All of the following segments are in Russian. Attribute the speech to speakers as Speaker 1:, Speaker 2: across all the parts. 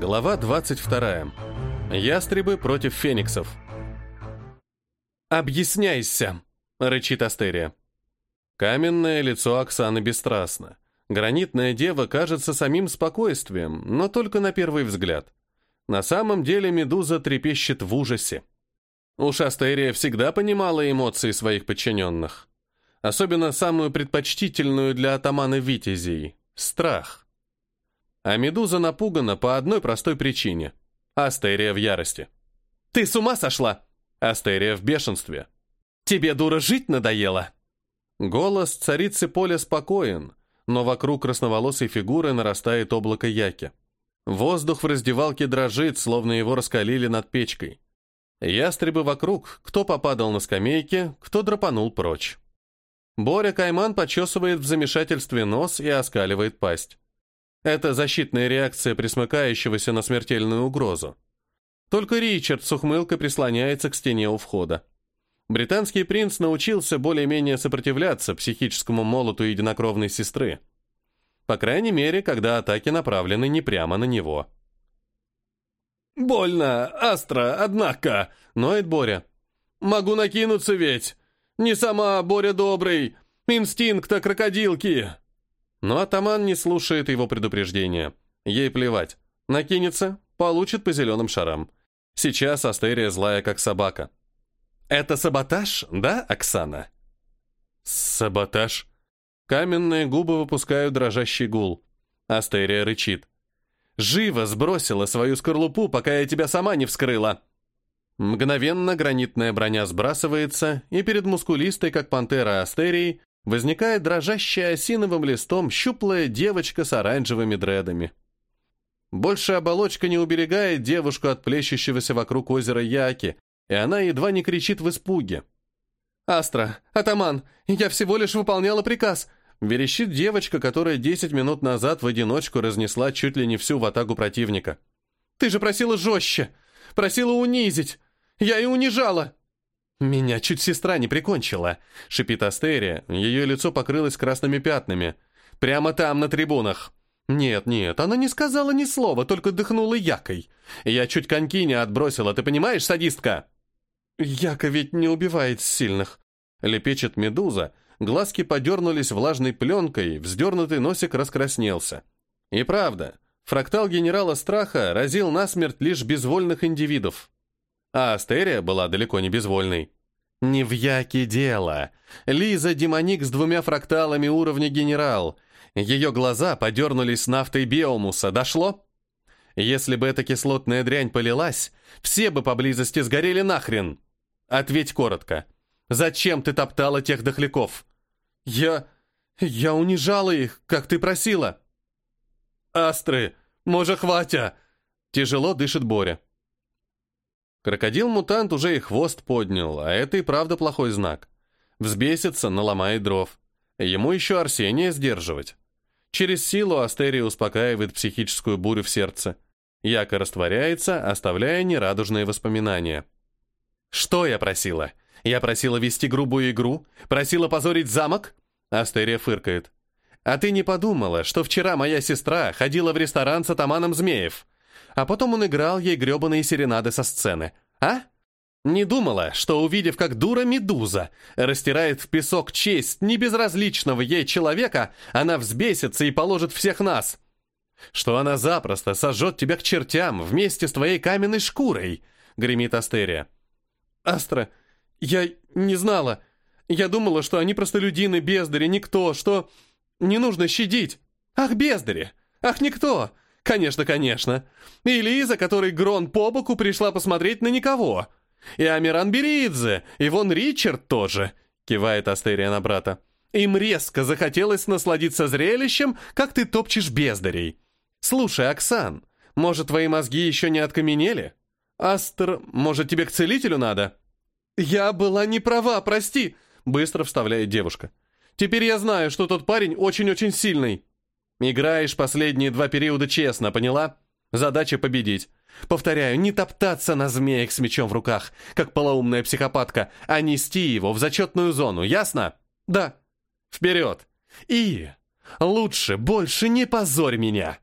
Speaker 1: Глава 22. Ястребы против фениксов. «Объясняйся!» — рычит Астерия. Каменное лицо Оксаны бесстрастно. Гранитная дева кажется самим спокойствием, но только на первый взгляд. На самом деле Медуза трепещет в ужасе. Уж Астерия всегда понимала эмоции своих подчиненных. Особенно самую предпочтительную для атамана Витязей — страх. А Медуза напугана по одной простой причине. Астерия в ярости. «Ты с ума сошла?» Астерия в бешенстве. «Тебе, дура, жить надоело?» Голос царицы поля спокоен, но вокруг красноволосой фигуры нарастает облако яки. Воздух в раздевалке дрожит, словно его раскалили над печкой. Ястребы вокруг, кто попадал на скамейке, кто драпанул прочь. Боря Кайман почесывает в замешательстве нос и оскаливает пасть. Это защитная реакция присмыкающегося на смертельную угрозу. Только Ричард с ухмылкой прислоняется к стене у входа. Британский принц научился более-менее сопротивляться психическому молоту единокровной сестры. По крайней мере, когда атаки направлены не прямо на него.
Speaker 2: «Больно, Астра, однако!» — ноет Боря. «Могу накинуться ведь! Не сама, Боря добрый! Инстинкта крокодилки!»
Speaker 1: Но атаман не слушает его предупреждения. Ей плевать. Накинется, получит по зеленым шарам. Сейчас Астерия злая, как собака. «Это саботаж, да, Оксана?» «Саботаж?» Каменные губы выпускают дрожащий гул. Астерия рычит. «Живо сбросила свою скорлупу, пока я тебя сама не вскрыла!» Мгновенно гранитная броня сбрасывается, и перед мускулистой, как пантера Астерией, возникает дрожащая осиновым листом щуплая девочка с оранжевыми дредами. Больше оболочка не уберегает девушку от плещущегося вокруг озера Яки, и она едва не кричит в испуге. «Астра, атаман, я всего лишь выполняла приказ!» Верещит девочка, которая 10 минут назад в одиночку разнесла чуть ли не всю ватагу противника. «Ты же просила жестче! Просила унизить! Я и унижала!» «Меня чуть сестра не прикончила», — шипит Астерия. Ее лицо покрылось красными пятнами. «Прямо там, на трибунах». «Нет, нет, она не сказала ни слова, только дыхнула якой. Я чуть коньки не отбросила, ты понимаешь, садистка?» «Яка ведь не убивает сильных», — лепечет медуза. Глазки подернулись влажной пленкой, вздернутый носик раскраснелся. И правда, фрактал генерала страха разил насмерть лишь безвольных индивидов. А Астерия была далеко не безвольной. Не в яке дело. Лиза демоник с двумя фракталами уровня генерал. Ее глаза подернулись нафтой биомуса. Дошло? Если бы эта кислотная дрянь полилась, все бы поблизости сгорели нахрен. Ответь коротко. Зачем ты топтала тех дохляков? Я... я унижала их, как ты просила. Астры, может, хватя? Тяжело дышит Боря. Крокодил-мутант уже и хвост поднял, а это и правда плохой знак. Взбесится, наломает дров. Ему еще Арсения сдерживать. Через силу Астерия успокаивает психическую бурю в сердце. Яко растворяется, оставляя нерадужные воспоминания. «Что я просила? Я просила вести грубую игру? Просила позорить замок?» Астерия фыркает. «А ты не подумала, что вчера моя сестра ходила в ресторан с атаманом Змеев? А потом он играл ей гребаные серенады со сцены. А? Не думала, что, увидев, как дура Медуза растирает в песок честь небезразличного ей человека, она взбесится и положит всех нас. Что она запросто сожжет тебя к чертям вместе с твоей каменной шкурой, гремит Астерия. Астра, я не знала. Я думала, что они простолюдины, бездари, никто, что не нужно щадить. Ах, бездари! Ах, никто! Конечно, конечно. И Лиза, которой Грон по боку, пришла посмотреть на никого. И Амиран Беридзе, и вон Ричард тоже, кивает Астерия на брата. Им резко захотелось насладиться зрелищем, как ты топчешь бездарей. Слушай, Оксан, может, твои мозги еще не откаменели? Астер, может, тебе к целителю надо? Я была не права, прости, быстро вставляет девушка. Теперь я знаю, что тот парень очень-очень сильный. Играешь последние два периода честно, поняла? Задача победить. Повторяю, не топтаться на змеях с мечом в руках, как полоумная психопатка, а нести его в зачетную зону, ясно? Да. Вперед. И лучше больше не позорь меня.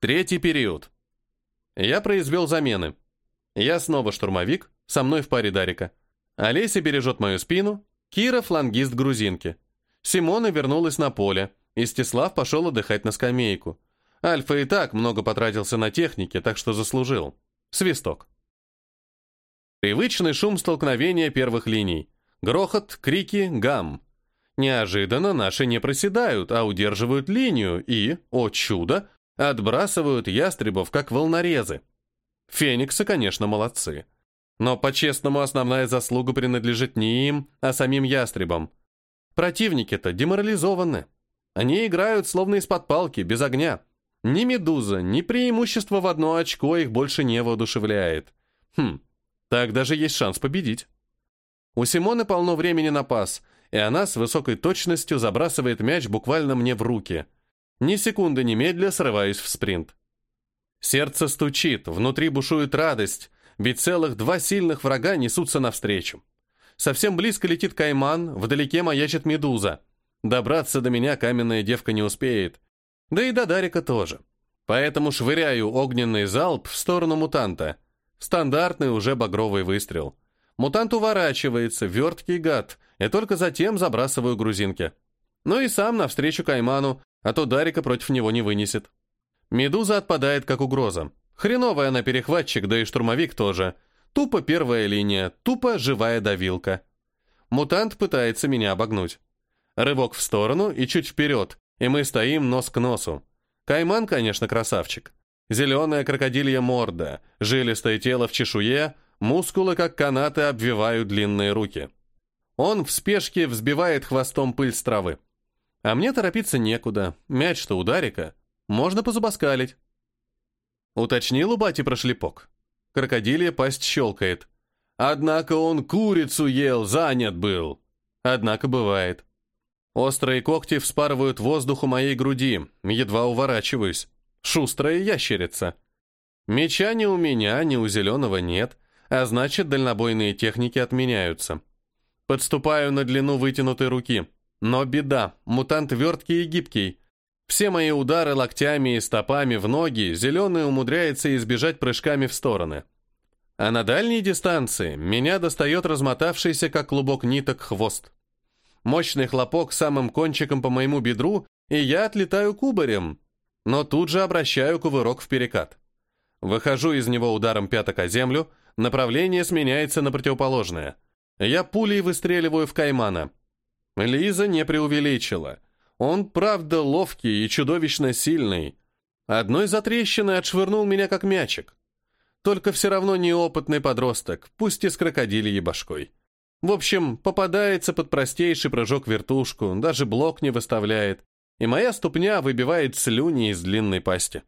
Speaker 1: Третий период. Я произвел замены. Я снова штурмовик, со мной в паре Дарика. Олеся бережет мою спину, Кира — флангист грузинки. Симона вернулась на поле, Истислав пошел отдыхать на скамейку. Альфа и так много потратился на технике, так что заслужил. Свисток. Привычный шум столкновения первых линий. Грохот, крики, гам. Неожиданно наши не проседают, а удерживают линию и, о чудо, отбрасывают ястребов, как волнорезы. Фениксы, конечно, молодцы. Но, по-честному, основная заслуга принадлежит не им, а самим ястребам. Противники-то деморализованы. Они играют словно из-под палки, без огня. Ни медуза, ни преимущество в одно очко их больше не воодушевляет. Хм, так даже есть шанс победить. У Симоны полно времени на пас, и она с высокой точностью забрасывает мяч буквально мне в руки. Ни секунды немедля срываюсь в спринт. Сердце стучит, внутри бушует радость, ведь целых два сильных врага несутся навстречу. Совсем близко летит кайман, вдалеке маячит медуза. Добраться до меня каменная девка не успеет. Да и до Дарика тоже. Поэтому швыряю огненный залп в сторону мутанта. Стандартный уже багровый выстрел. Мутант уворачивается, верткий гад, и только затем забрасываю грузинки. Ну и сам навстречу Кайману, а то Дарика против него не вынесет. Медуза отпадает как угроза. Хреновая она перехватчик, да и штурмовик тоже. Тупо первая линия, тупо живая давилка. Мутант пытается меня обогнуть. Рывок в сторону и чуть вперед, и мы стоим нос к носу. Кайман, конечно, красавчик. Зеленая крокодилья морда, жилистое тело в чешуе, мускулы, как канаты, обвивают длинные руки. Он в спешке взбивает хвостом пыль с травы. А мне торопиться некуда, мяч-то ударика. Можно позубоскалить. Уточнил у бати про шлепок. Крокодилья пасть щелкает. Однако он курицу ел, занят был. Однако бывает. Острые когти вспарывают воздух у моей груди, едва уворачиваюсь. Шустрая ящерица. Меча ни у меня, ни у зеленого нет, а значит, дальнобойные техники отменяются. Подступаю на длину вытянутой руки. Но беда, мутант верткий и гибкий. Все мои удары локтями и стопами в ноги зеленый умудряется избежать прыжками в стороны. А на дальней дистанции меня достает размотавшийся, как клубок ниток, хвост. Мощный хлопок самым кончиком по моему бедру, и я отлетаю кубарем, но тут же обращаю кувырок в перекат. Выхожу из него ударом пяток о землю, направление сменяется на противоположное. Я пулей выстреливаю в Каймана. Лиза не преувеличила. Он, правда, ловкий и чудовищно сильный. Одной затрещиной отшвырнул меня как мячик. Только все равно неопытный подросток, пусть и с крокодильей башкой. В общем, попадается под простейший прыжок вертушку, даже блок не выставляет, и моя ступня выбивает слюни из длинной пасти.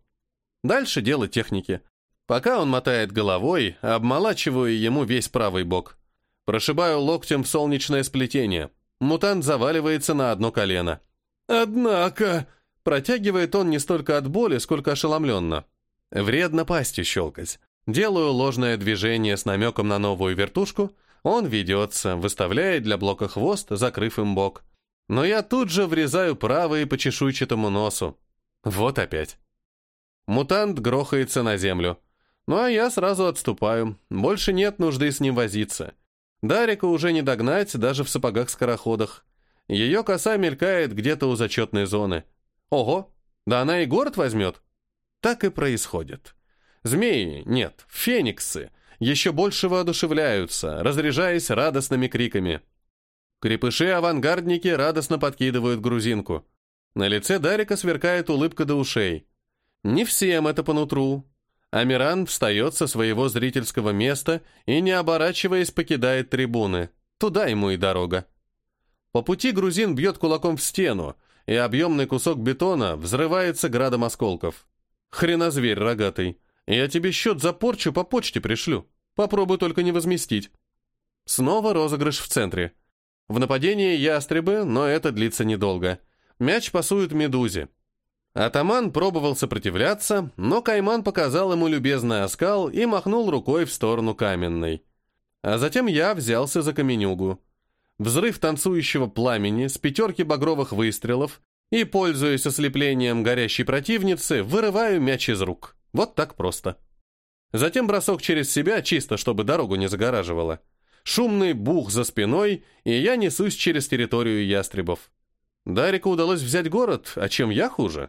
Speaker 1: Дальше дело техники. Пока он мотает головой, обмолачиваю ему весь правый бок. Прошибаю локтем в солнечное сплетение. Мутант заваливается на одно колено. «Однако...» Протягивает он не столько от боли, сколько ошеломленно. Вредно пастью щелкать. Делаю ложное движение с намеком на новую вертушку. Он ведется, выставляет для блока хвост, закрыв им бок. Но я тут же врезаю правый по чешуйчатому носу. Вот опять. Мутант грохается на землю. Ну а я сразу отступаю. Больше нет нужды с ним возиться. Дарика уже не догнать даже в сапогах-скороходах. Ее коса мелькает где-то у зачетной зоны. Ого, да она и город возьмет. Так и происходит. Змеи, нет, фениксы, еще больше воодушевляются, разряжаясь радостными криками. Крепыши-авангардники радостно подкидывают грузинку. На лице Дарика сверкает улыбка до ушей. Не всем это по нутру. Амиран встает со своего зрительского места и, не оборачиваясь, покидает трибуны. Туда ему и дорога. По пути грузин бьет кулаком в стену, и объемный кусок бетона взрывается градом осколков. Хрена зверь рогатый. Я тебе счет за порчу по почте пришлю. Попробуй только не возместить. Снова розыгрыш в центре. В нападении ястребы, но это длится недолго. Мяч пасует медузе. Атаман пробовал сопротивляться, но Кайман показал ему любезный оскал и махнул рукой в сторону каменной. А затем я взялся за каменюгу. Взрыв танцующего пламени с пятерки багровых выстрелов, и, пользуясь ослеплением горящей противницы, вырываю мяч из рук. Вот так просто. Затем бросок через себя, чисто чтобы дорогу не загораживало. Шумный бух за спиной, и я несусь через территорию ястребов. Дарику удалось взять город, а чем я хуже?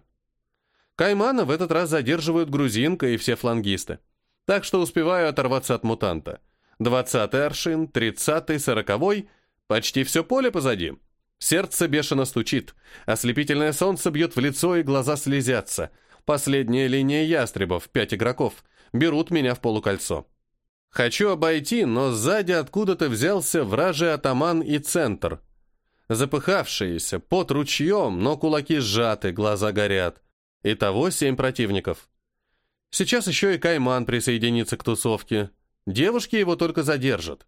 Speaker 1: Каймана в этот раз задерживают грузинка и все флангисты. Так что успеваю оторваться от мутанта. Двадцатый аршин, тридцатый, сороковой. Почти все поле позади. Сердце бешено стучит. Ослепительное солнце бьет в лицо, и глаза слезятся. Последняя линия ястребов, пять игроков, берут меня в полукольцо. Хочу обойти, но сзади откуда-то взялся вражий атаман и центр. Запыхавшиеся, под ручьем, но кулаки сжаты, глаза горят. Итого семь противников. Сейчас еще и Кайман присоединится к тусовке. Девушки его только задержат.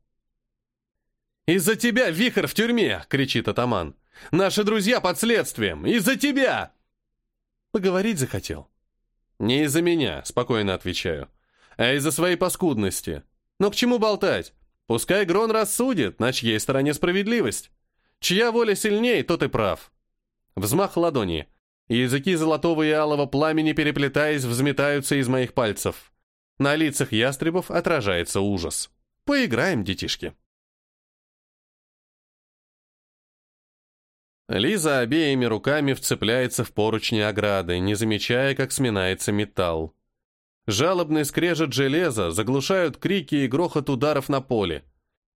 Speaker 1: «Из-за тебя вихрь в тюрьме!» — кричит атаман. «Наши друзья под следствием! Из-за тебя!» Поговорить захотел. «Не из-за меня», — спокойно отвечаю, «а из-за своей паскудности. Но к чему болтать? Пускай Грон рассудит, на чьей стороне справедливость. Чья воля сильнее, тот и прав». Взмах ладони. Языки золотого и алого пламени, переплетаясь, взметаются из моих пальцев. На лицах ястребов отражается ужас. Поиграем, детишки. Лиза обеими руками вцепляется в поручни ограды, не замечая, как сминается металл. Жалобный скрежет железа заглушают крики и грохот ударов на поле.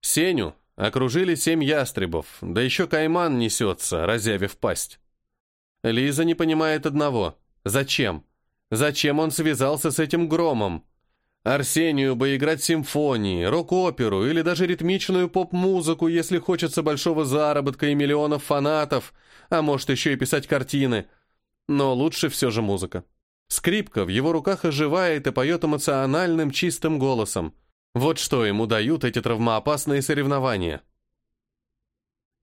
Speaker 1: Сеню окружили семь ястребов, да еще кайман несется, разявив пасть. Лиза не понимает одного. Зачем? Зачем он связался с этим громом? Арсению бы играть симфонии, рок-оперу или даже ритмичную поп-музыку, если хочется большого заработка и миллионов фанатов, а может еще и писать картины. Но лучше все же музыка. Скрипка в его руках оживает и поет эмоциональным чистым голосом. Вот что ему дают эти травмоопасные соревнования.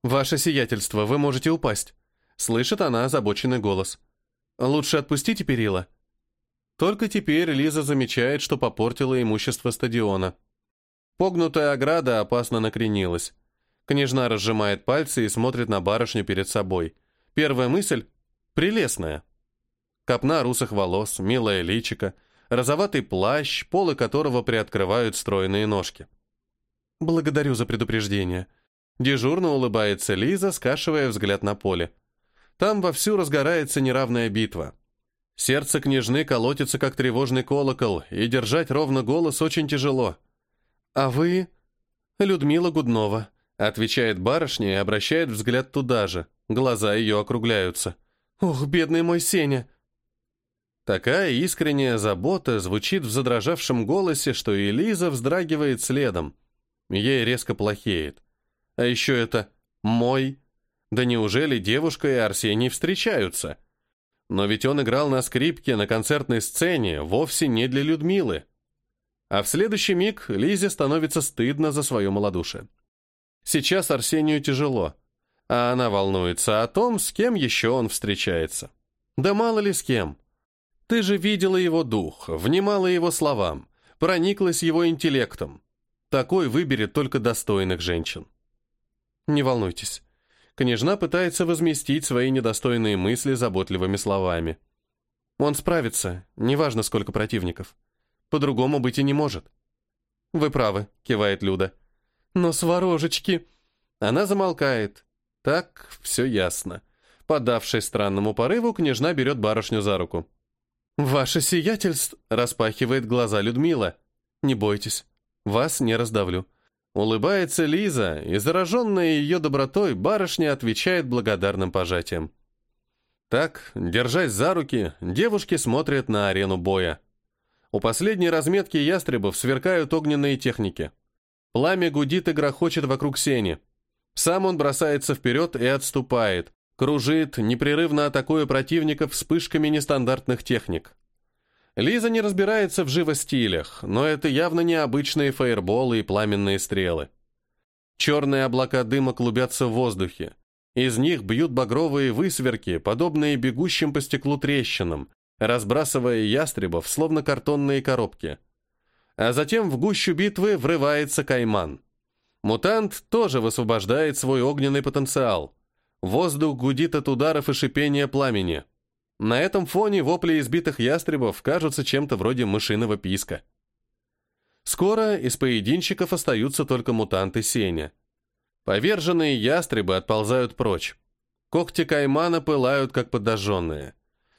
Speaker 1: «Ваше сиятельство, вы можете упасть», — слышит она озабоченный голос. «Лучше отпустите перила». Только теперь Лиза замечает, что попортила имущество стадиона. Погнутая ограда опасно накренилась. Княжна разжимает пальцы и смотрит на барышню перед собой. Первая мысль — прелестная. Копна русых волос, милая личика, розоватый плащ, полы которого приоткрывают стройные ножки. «Благодарю за предупреждение». Дежурно улыбается Лиза, скашивая взгляд на поле. Там вовсю разгорается неравная битва. Сердце княжны колотится, как тревожный колокол, и держать ровно голос очень тяжело. «А вы...» «Людмила Гуднова», — отвечает барышня и обращает взгляд туда же. Глаза ее округляются. «Ох, бедный мой Сеня!» Такая искренняя забота звучит в задрожавшем голосе, что и вздрагивает следом. Ей резко плохеет. А еще это «мой». Да неужели девушка и Арсений встречаются? Но ведь он играл на скрипке на концертной сцене вовсе не для Людмилы. А в следующий миг Лизе становится стыдно за свое малодушие. Сейчас Арсению тяжело, а она волнуется о том, с кем еще он встречается. Да мало ли с кем. Ты же видела его дух, внимала его словам, прониклась его интеллектом. Такой выберет только достойных женщин. Не волнуйтесь. Княжна пытается возместить свои недостойные мысли заботливыми словами. Он справится, неважно сколько противников. По-другому быть и не может. «Вы правы», — кивает Люда. «Но сворожечки...» Она замолкает. Так, все ясно. Подавшись странному порыву, княжна берет барышню за руку. «Ваше сиятельство!» — распахивает глаза Людмила. «Не бойтесь, вас не раздавлю. Улыбается Лиза, и зараженная ее добротой барышня отвечает благодарным пожатием. Так, держась за руки, девушки смотрят на арену боя. У последней разметки ястребов сверкают огненные техники. Пламя гудит и грохочет вокруг сени. Сам он бросается вперед и отступает, кружит, непрерывно атакуя противников вспышками нестандартных техник. Лиза не разбирается в живостилях, но это явно необычные фаерболы и пламенные стрелы. Черные облака дыма клубятся в воздухе. Из них бьют багровые высверки, подобные бегущим по стеклу трещинам, разбрасывая ястребов, словно картонные коробки. А затем в гущу битвы врывается кайман. Мутант тоже высвобождает свой огненный потенциал. Воздух гудит от ударов и шипения пламени. На этом фоне вопли избитых ястребов кажутся чем-то вроде мышиного писка. Скоро из поединщиков остаются только мутанты Сеня. Поверженные ястребы отползают прочь. Когти каймана пылают, как подожженные.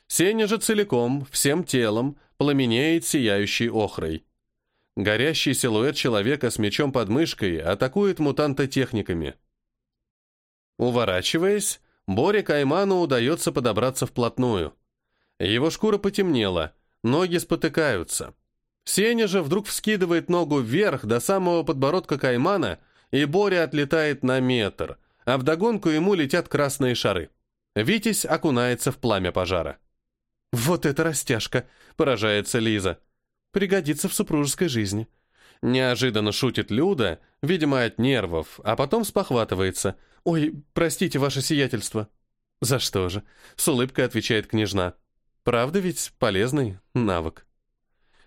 Speaker 1: Сеня же целиком, всем телом, пламенеет сияющей охрой. Горящий силуэт человека с мечом под мышкой атакует мутанта техниками. Уворачиваясь, Боре Кайману удается подобраться вплотную. Его шкура потемнела, ноги спотыкаются. Сеня же вдруг вскидывает ногу вверх до самого подбородка Каймана, и Боря отлетает на метр, а вдогонку ему летят красные шары. Витязь окунается в пламя пожара. «Вот это растяжка!» — поражается Лиза. «Пригодится в супружеской жизни». Неожиданно шутит Люда, видимо, от нервов, а потом спохватывается. «Ой, простите, ваше сиятельство». «За что же?» — с улыбкой отвечает княжна. «Правда ведь полезный навык».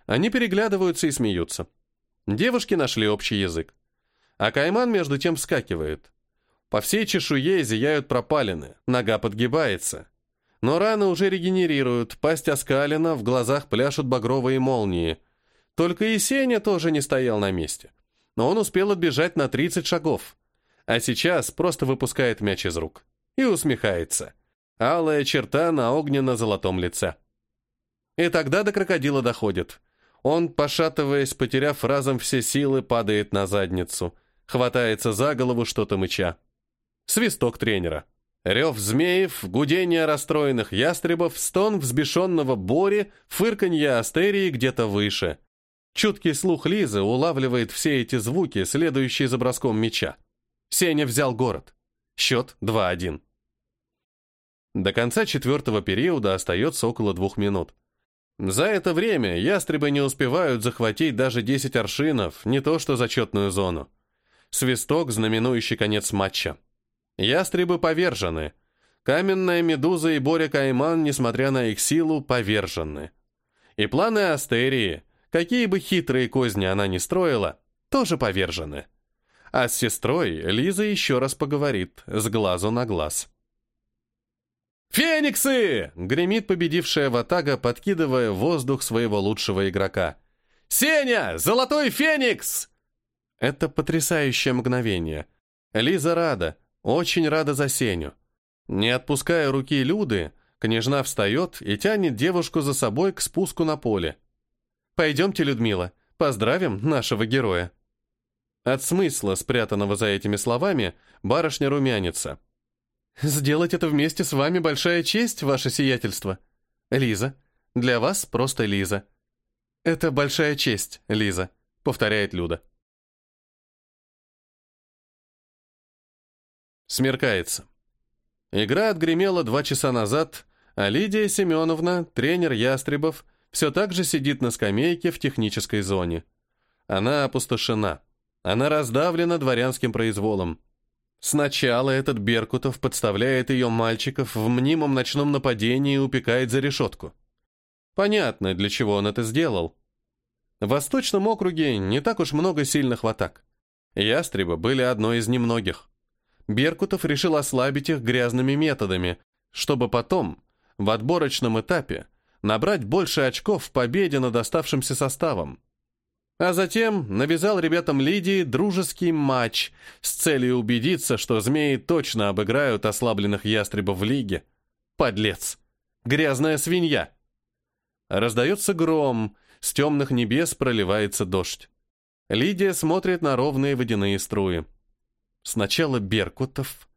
Speaker 1: Они переглядываются и смеются. Девушки нашли общий язык. А Кайман между тем вскакивает. По всей чешуе зияют пропалины, нога подгибается. Но раны уже регенерируют, пасть оскалена, в глазах пляшут багровые молнии. Только и Сеня тоже не стоял на месте. Но он успел отбежать на 30 шагов. А сейчас просто выпускает мяч из рук. И усмехается. Алая черта на огненно-золотом лице. И тогда до крокодила доходит. Он, пошатываясь, потеряв разом все силы, падает на задницу. Хватается за голову что-то мыча. Свисток тренера. Рев змеев, гудение расстроенных ястребов, стон взбешенного Бори, фырканье астерии где-то выше. Чуткий слух Лизы улавливает все эти звуки, следующие за броском меча. Сеня взял город. Счет 2-1. До конца четвертого периода остается около двух минут. За это время ястребы не успевают захватить даже 10 аршинов, не то что зачетную зону. Свисток, знаменующий конец матча. Ястребы повержены. Каменная медуза и Боря Кайман, несмотря на их силу, повержены. И планы Астерии, какие бы хитрые козни она ни строила, тоже повержены. А с сестрой Лиза еще раз поговорит, с глазу на глаз. «Фениксы!» — гремит победившая Ватага, подкидывая в воздух своего лучшего игрока. «Сеня! Золотой Феникс!» Это потрясающее мгновение. Лиза рада, очень рада за Сеню. Не отпуская руки Люды, княжна встает и тянет девушку за собой к спуску на поле. «Пойдемте, Людмила, поздравим нашего героя». От смысла, спрятанного за этими словами, барышня румянится. «Сделать это вместе с вами большая честь, ваше сиятельство. Лиза. Для вас просто Лиза». «Это большая честь, Лиза», — повторяет Люда. Смеркается. Игра отгремела два часа назад, а Лидия Семеновна, тренер Ястребов, все так же сидит на скамейке в технической зоне. Она опустошена. Она раздавлена дворянским произволом. Сначала этот Беркутов подставляет ее мальчиков в мнимом ночном нападении и упекает за решетку. Понятно, для чего он это сделал. В Восточном округе не так уж много сильных в атак. Ястребы были одной из немногих. Беркутов решил ослабить их грязными методами, чтобы потом, в отборочном этапе, набрать больше очков в победе над оставшимся составом. А затем навязал ребятам Лидии дружеский матч с целью убедиться, что змеи точно обыграют ослабленных ястребов в лиге. Подлец! Грязная свинья! Раздается гром, с темных небес проливается дождь. Лидия смотрит на ровные водяные струи. Сначала Беркутов,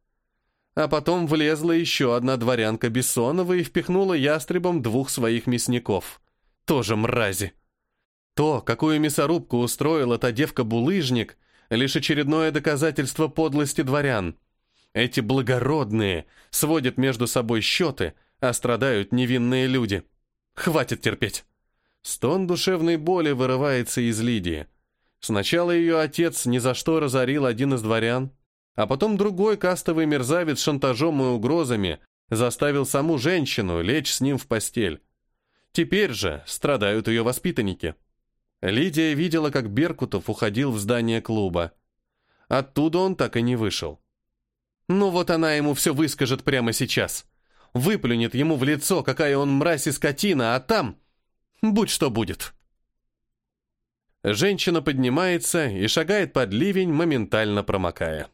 Speaker 1: а потом влезла еще одна дворянка Бессонова и впихнула ястребом двух своих мясников. Тоже мрази. То, какую мясорубку устроила та девка-булыжник, лишь очередное доказательство подлости дворян. Эти благородные сводят между собой счеты, а страдают невинные люди. Хватит терпеть. Стон душевной боли вырывается из Лидии. Сначала ее отец ни за что разорил один из дворян, а потом другой кастовый мерзавец шантажом и угрозами заставил саму женщину лечь с ним в постель. Теперь же страдают ее воспитанники. Лидия видела, как Беркутов уходил в здание клуба. Оттуда он так и не вышел. Ну вот она ему все выскажет прямо сейчас. Выплюнет ему в лицо, какая он мразь и скотина, а там... Будь что будет. Женщина поднимается и шагает под ливень, моментально промокая.